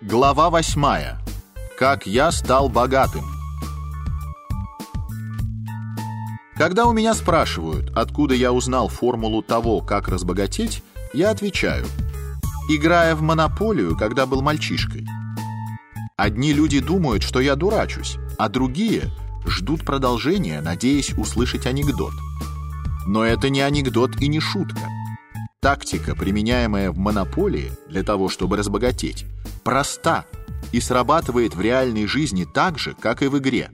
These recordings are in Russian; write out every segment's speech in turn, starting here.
Глава восьмая. Как я стал богатым. Когда у меня спрашивают, откуда я узнал формулу того, как разбогатеть, я отвечаю: играя в монополию, когда был мальчишкой. Одни люди думают, что я дурачусь, а другие ждут продолжения, надеясь услышать анекдот. Но это не анекдот и не шутка. Тактика, применяемая в монополии для того, чтобы разбогатеть, проста и срабатывает в реальной жизни так же, как и в игре.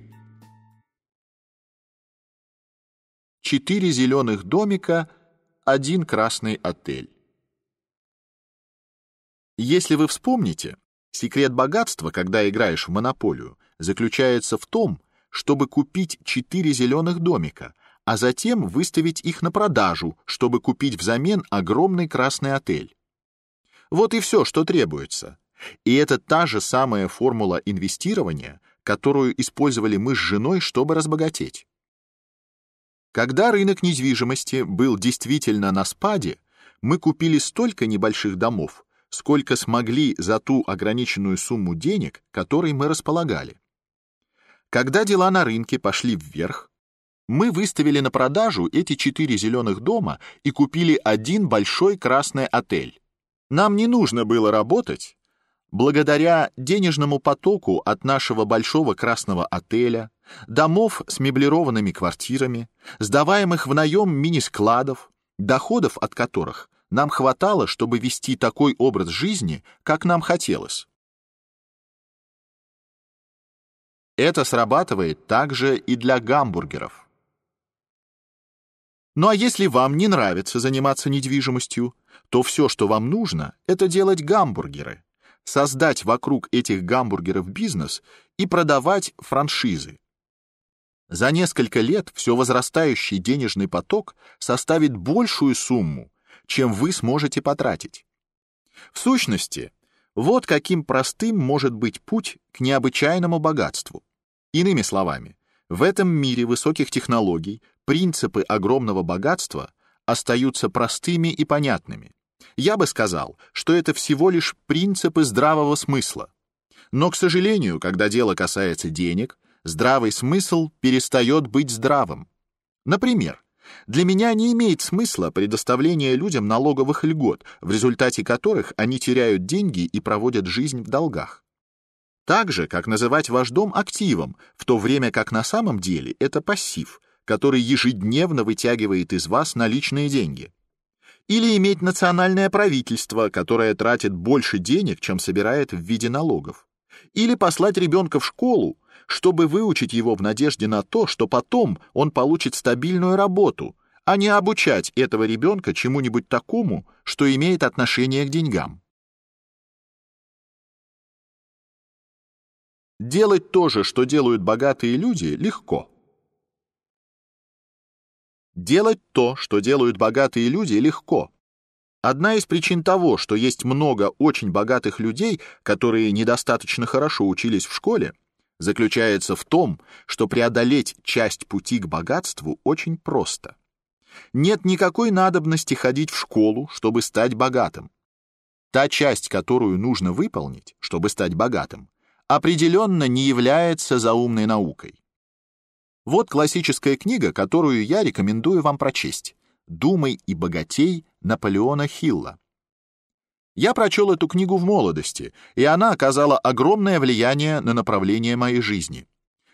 Четыре зеленых домика, один красный отель. Если вы вспомните, секрет богатства, когда играешь в монополию, заключается в том, чтобы купить четыре зеленых домика, а затем выставить их на продажу, чтобы купить взамен огромный красный отель. Вот и все, что требуется. И это та же самая формула инвестирования, которую использовали мы с женой, чтобы разбогатеть. Когда рынок недвижимости был действительно на спаде, мы купили столько небольших домов, сколько смогли за ту ограниченную сумму денег, которой мы располагали. Когда дела на рынке пошли вверх, мы выставили на продажу эти четыре зеленых дома и купили один большой красный отель. Нам не нужно было работать. Благодаря денежному потоку от нашего большого красного отеля, домов с меблированными квартирами, сдаваемых в наем мини-складов, доходов от которых нам хватало, чтобы вести такой образ жизни, как нам хотелось. Это срабатывает также и для гамбургеров. Ну а если вам не нравится заниматься недвижимостью, то все, что вам нужно, это делать гамбургеры, создать вокруг этих гамбургеров бизнес и продавать франшизы. За несколько лет все возрастающий денежный поток составит большую сумму, чем вы сможете потратить. В сущности, вот каким простым может быть путь к необычайному богатству. Иными словами, в этом мире высоких технологий принципы огромного богатства остаются простыми и понятными. Я бы сказал, что это всего лишь принципы здравого смысла. Но, к сожалению, когда дело касается денег, здравый смысл перестает быть здравым. Например, для меня не имеет смысла предоставление людям налоговых льгот, в результате которых они теряют деньги и проводят жизнь в долгах. Так же, как называть ваш дом активом, в то время как на самом деле это пассив, который ежедневно вытягивает из вас наличные деньги. Или иметь национальное правительство, которое тратит больше денег, чем собирает в виде налогов. Или послать ребенка в школу, чтобы выучить его в надежде на то, что потом он получит стабильную работу, а не обучать этого ребенка чему-нибудь такому, что имеет отношение к деньгам. Делать то же, что делают богатые люди, легко. Делать то, что делают богатые люди, легко. Одна из причин того, что есть много очень богатых людей, которые недостаточно хорошо учились в школе, заключается в том, что преодолеть часть пути к богатству очень просто. Нет никакой надобности ходить в школу, чтобы стать богатым. Та часть, которую нужно выполнить, чтобы стать богатым, определенно не является заумной наукой. Вот классическая книга, которую я рекомендую вам прочесть. «Думай и богатей» Наполеона Хилла. Я прочел эту книгу в молодости, и она оказала огромное влияние на направление моей жизни.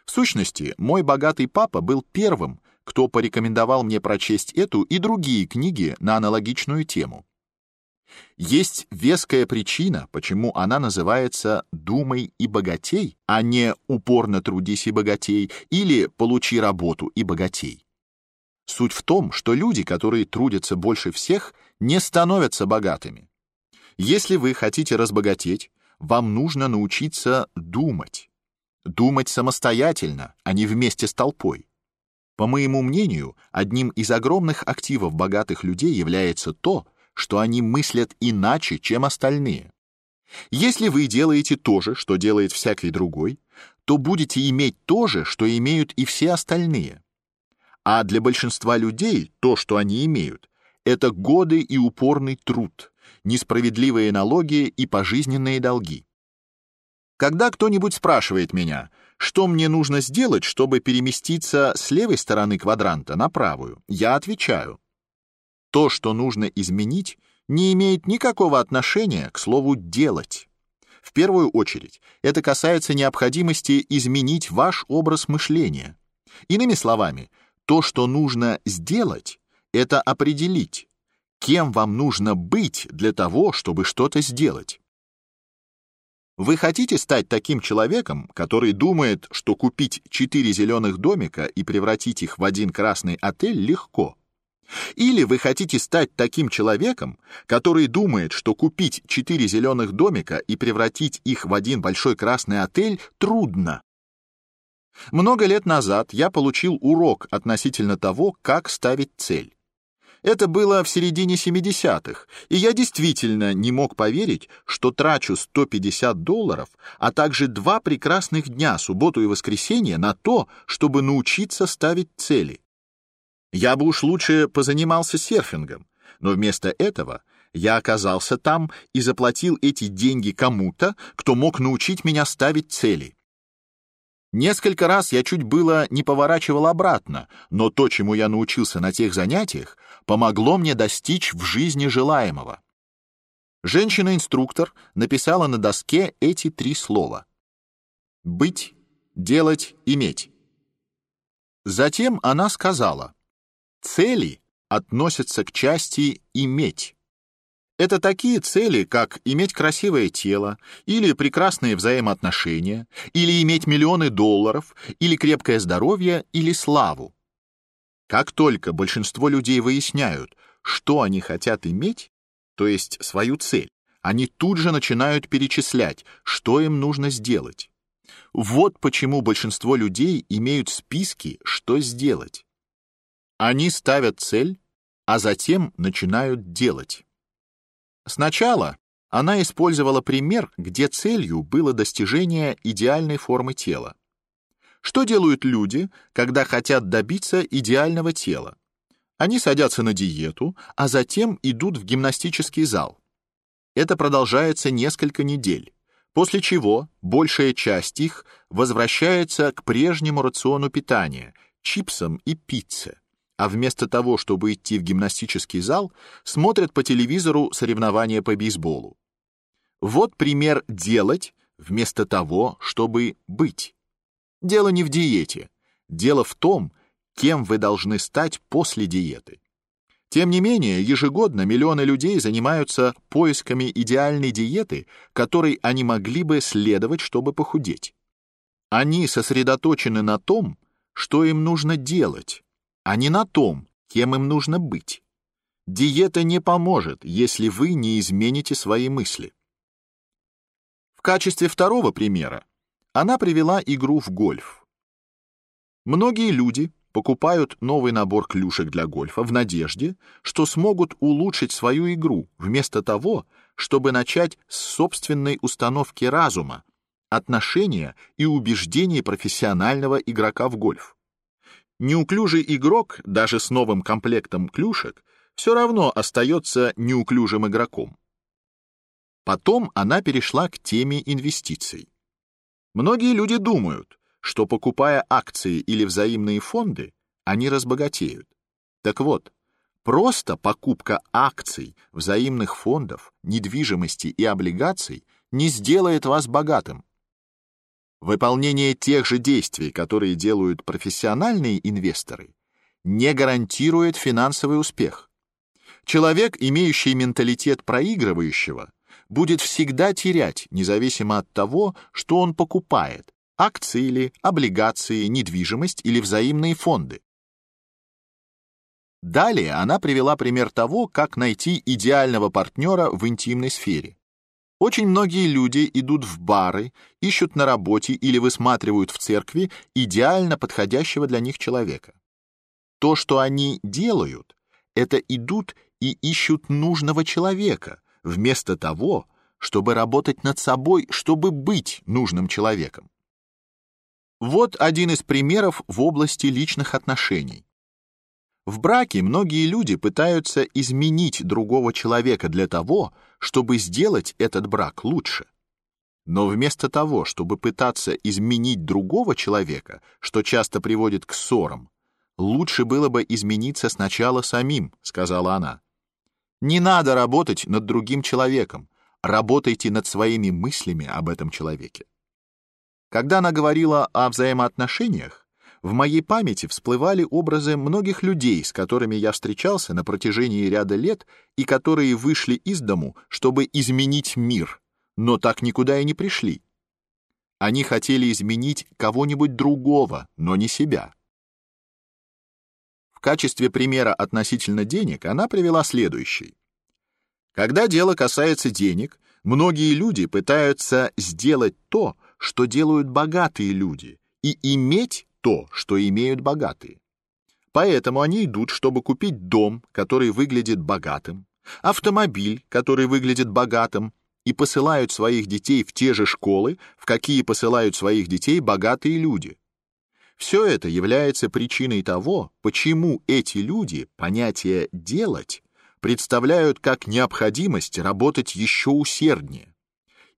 В сущности, мой богатый папа был первым, кто порекомендовал мне прочесть эту и другие книги на аналогичную тему. Есть веская причина, почему она называется «Думай и богатей», а не «Упорно трудись и богатей» или «Получи работу и богатей». Суть в том, что люди, которые трудятся больше всех, не становятся богатыми. Если вы хотите разбогатеть, вам нужно научиться думать. Думать самостоятельно, а не вместе с толпой. По моему мнению, одним из огромных активов богатых людей является то, что они мыслят иначе, чем остальные. Если вы делаете то же, что делает всякий другой, то будете иметь то же, что имеют и все остальные. А для большинства людей то, что они имеют, это годы и упорный труд, несправедливые налоги и пожизненные долги. Когда кто-нибудь спрашивает меня, что мне нужно сделать, чтобы переместиться с левой стороны квадранта на правую, я отвечаю: то, что нужно изменить, не имеет никакого отношения к слову делать. В первую очередь, это касается необходимости изменить ваш образ мышления. Иными словами, то, что нужно сделать, это определить, кем вам нужно быть для того, чтобы что-то сделать. Вы хотите стать таким человеком, который думает, что купить четыре зеленых домика и превратить их в один красный отель легко? Или вы хотите стать таким человеком, который думает, что купить четыре зеленых домика и превратить их в один большой красный отель трудно? Много лет назад я получил урок относительно того, как ставить цель. Это было в середине 70-х, и я действительно не мог поверить, что трачу 150 долларов, а также два прекрасных дня, субботу и воскресенье, на то, чтобы научиться ставить цели. Я бы уж лучше позанимался серфингом, но вместо этого я оказался там и заплатил эти деньги кому-то, кто мог научить меня ставить цели. Несколько раз я чуть было не поворачивал обратно, но то, чему я научился на тех занятиях, помогло мне достичь в жизни желаемого. Женщина-инструктор написала на доске эти три слова: быть, делать, иметь. Затем она сказала: Цели относятся к части иметь. Это такие цели, как иметь красивое тело, или прекрасные взаимоотношения, или иметь миллионы долларов, или крепкое здоровье, или славу. Как только большинство людей выясняют, что они хотят иметь, то есть свою цель, они тут же начинают перечислять, что им нужно сделать. Вот почему большинство людей имеют списки, что сделать. Они ставят цель, а затем начинают делать. Сначала она использовала пример, где целью было достижение идеальной формы тела. Что делают люди, когда хотят добиться идеального тела? Они садятся на диету, а затем идут в гимнастический зал. Это продолжается несколько недель, после чего большая часть их возвращается к прежнему рациону питания, чипсам и пицце а вместо того, чтобы идти в гимнастический зал, смотрят по телевизору соревнования по бейсболу. Вот пример делать вместо того, чтобы быть. Дело не в диете. Дело в том, кем вы должны стать после диеты. Тем не менее, ежегодно миллионы людей занимаются поисками идеальной диеты, которой они могли бы следовать, чтобы похудеть. Они сосредоточены на том, что им нужно делать, а не на том, кем им нужно быть. Диета не поможет, если вы не измените свои мысли. В качестве второго примера она привела игру в гольф. Многие люди покупают новый набор клюшек для гольфа в надежде, что смогут улучшить свою игру, вместо того, чтобы начать с собственной установки разума, отношения и убеждений профессионального игрока в гольф. Неуклюжий игрок, даже с новым комплектом клюшек, все равно остается неуклюжим игроком. Потом она перешла к теме инвестиций. Многие люди думают, что покупая акции или взаимные фонды, они разбогатеют. Так вот, просто покупка акций, взаимных фондов, недвижимости и облигаций не сделает вас богатым. Выполнение тех же действий, которые делают профессиональные инвесторы, не гарантирует финансовый успех. Человек, имеющий менталитет проигрывающего, будет всегда терять, независимо от того, что он покупает: акции или облигации, недвижимость или взаимные фонды. Далее она привела пример того, как найти идеального партнера в интимной сфере. Очень многие люди идут в бары, ищут на работе или высматривают в церкви идеально подходящего для них человека. То, что они делают, это идут и ищут нужного человека, вместо того, чтобы работать над собой, чтобы быть нужным человеком. Вот один из примеров в области личных отношений. В браке многие люди пытаются изменить другого человека для того, чтобы сделать этот брак лучше. Но вместо того, чтобы пытаться изменить другого человека, что часто приводит к ссорам, лучше было бы измениться сначала самим, сказала она. Не надо работать над другим человеком, работайте над своими мыслями об этом человеке. Когда она говорила о взаимоотношениях, в моей памяти всплывали образы многих людей, с которыми я встречался на протяжении ряда лет и которые вышли из дому, чтобы изменить мир, но так никуда и не пришли. Они хотели изменить кого-нибудь другого, но не себя. В качестве примера относительно денег она привела следующий. Когда дело касается денег, многие люди пытаются сделать то, что делают богатые люди, и иметь то, что имеют богатые. Поэтому они идут, чтобы купить дом, который выглядит богатым, автомобиль, который выглядит богатым, и посылают своих детей в те же школы, в какие посылают своих детей богатые люди. Все это является причиной того, почему эти люди понятие «делать» представляют как необходимость работать еще усерднее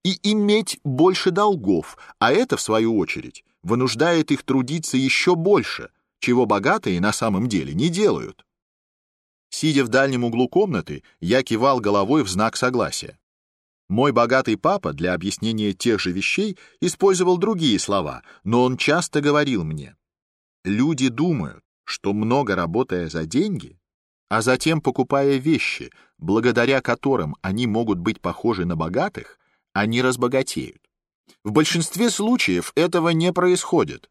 и иметь больше долгов, а это, в свою очередь, вынуждает их трудиться еще больше, чего богатые на самом деле не делают. Сидя в дальнем углу комнаты, я кивал головой в знак согласия. Мой богатый папа для объяснения тех же вещей использовал другие слова, но он часто говорил мне: "Люди думают, что много работая за деньги, а затем покупая вещи, благодаря которым они могут быть похожи на богатых, они разбогатеют. В большинстве случаев этого не происходит.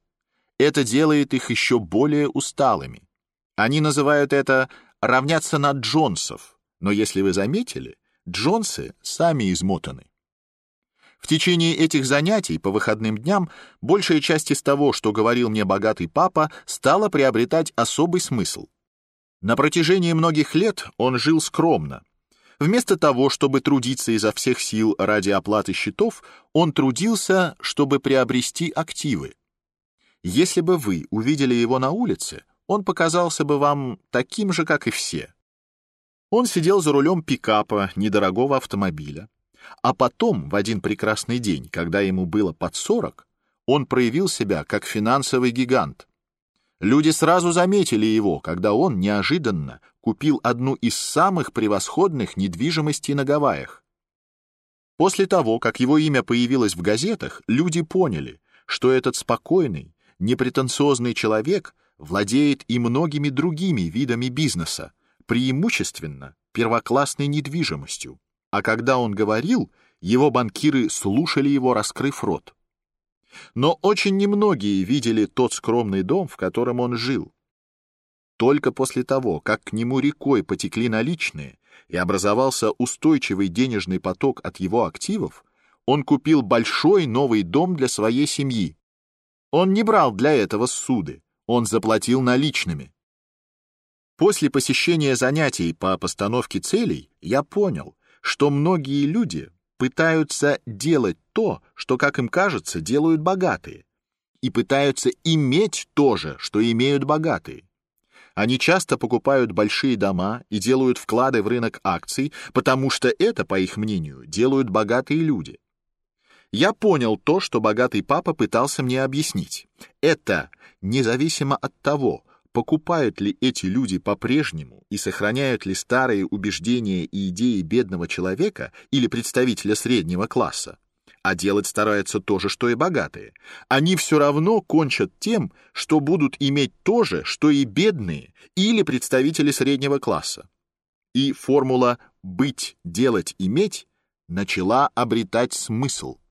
Это делает их еще более усталыми. Они называют это равняться на Джонсов, но если вы заметили, Джонсы сами измотаны. В течение этих занятий по выходным дням большая часть из того, что говорил мне богатый папа, стала приобретать особый смысл. На протяжении многих лет он жил скромно, Вместо того, чтобы трудиться изо всех сил ради оплаты счетов, он трудился, чтобы приобрести активы. Если бы вы увидели его на улице, он показался бы вам таким же, как и все. Он сидел за рулем пикапа недорогого автомобиля, а потом, в один прекрасный день, когда ему было под сорок, он проявил себя как финансовый гигант. Люди сразу заметили его, когда он неожиданно купил одну из самых превосходных недвижимостей на Гавайях. После того, как его имя появилось в газетах, люди поняли, что этот спокойный, непретенциозный человек владеет и многими другими видами бизнеса, преимущественно первоклассной недвижимостью. А когда он говорил, его банкиры слушали его, раскрыв рот. Но очень немногие видели тот скромный дом, в котором он жил. Только после того, как к нему рекой потекли наличные и образовался устойчивый денежный поток от его активов, он купил большой новый дом для своей семьи. Он не брал для этого суды, он заплатил наличными. После посещения занятий по постановке целей я понял, что многие люди пытаются делать то, что, как им кажется, делают богатые, и пытаются иметь то же, что имеют богатые. Они часто покупают большие дома и делают вклады в рынок акций, потому что это, по их мнению, делают богатые люди. Я понял то, что богатый папа пытался мне объяснить. Это независимо от того, покупают ли эти люди по-прежнему и сохраняют ли старые убеждения и идеи бедного человека или представителя среднего класса а делать стараются то же, что и богатые. Они все равно кончат тем, что будут иметь то же, что и бедные или представители среднего класса. И формула «быть, делать, иметь» начала обретать смысл.